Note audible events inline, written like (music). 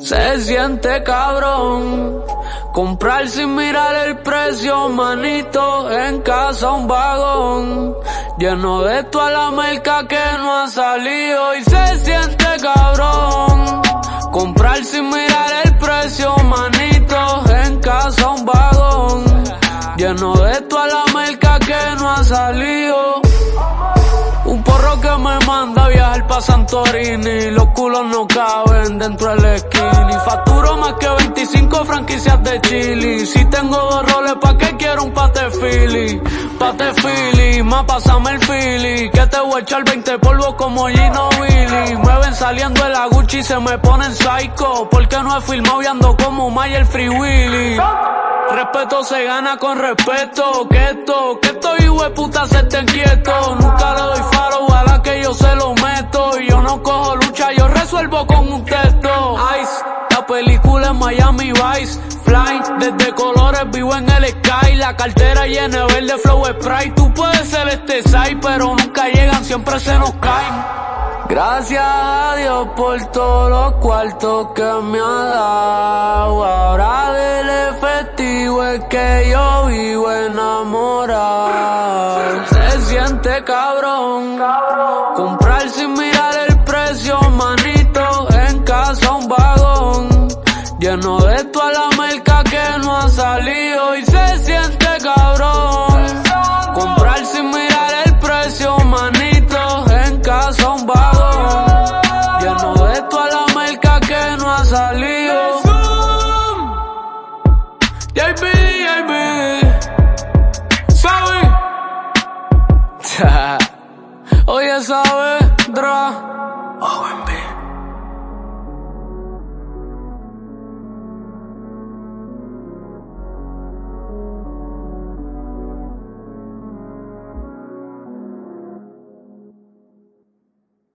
siente cabrón. Comprar sin mirar el precio, manito, en casa un vagón. Lleno de toda la merca que no ha salido y se siente cabrón. Comprar sin mirar el precio, manito, en casa un vagón. Lleno de toda la merca que no ha salido. Me manda viajar pa' Santorini. Los culos no caben dentro del skinny. Facturo más que 25 franquicias de chili. Si tengo dos roles, ¿pa' qué quiero un pate philly? Pate philly, más pásame el philly. Que te voy a echar 20 polvos como Gino Billy. Me ven saliendo de la Gucci y se me ponen psycho. Porque no he filmado y ando como Mayer Free Willy. Respeto se gana con respeto. Que esto, que esto hijo de puta se estén quieto. Nunca le doy faro, Ice, la película en Miami Vice. Fly, desde colores vivo en el sky. La cartera llena de verde flow spray. Tú puedes ser este side, pero nunca llegan, siempre se nos caen. Gracias a Dios por todos los cuartos que me ha dado. Ahora del efectivo es que yo vivo enamorado. Se siente cabrón. Comprar sin mirar Lleno de toda la merca que no ha salido y se siente cabrón. Comprar sin mirar el precio, manito. En casa un vagón. Lleno de toda la merca que no ha salido. JB, JB. ¿Sabe? (laughs) Oye, ¿sabe?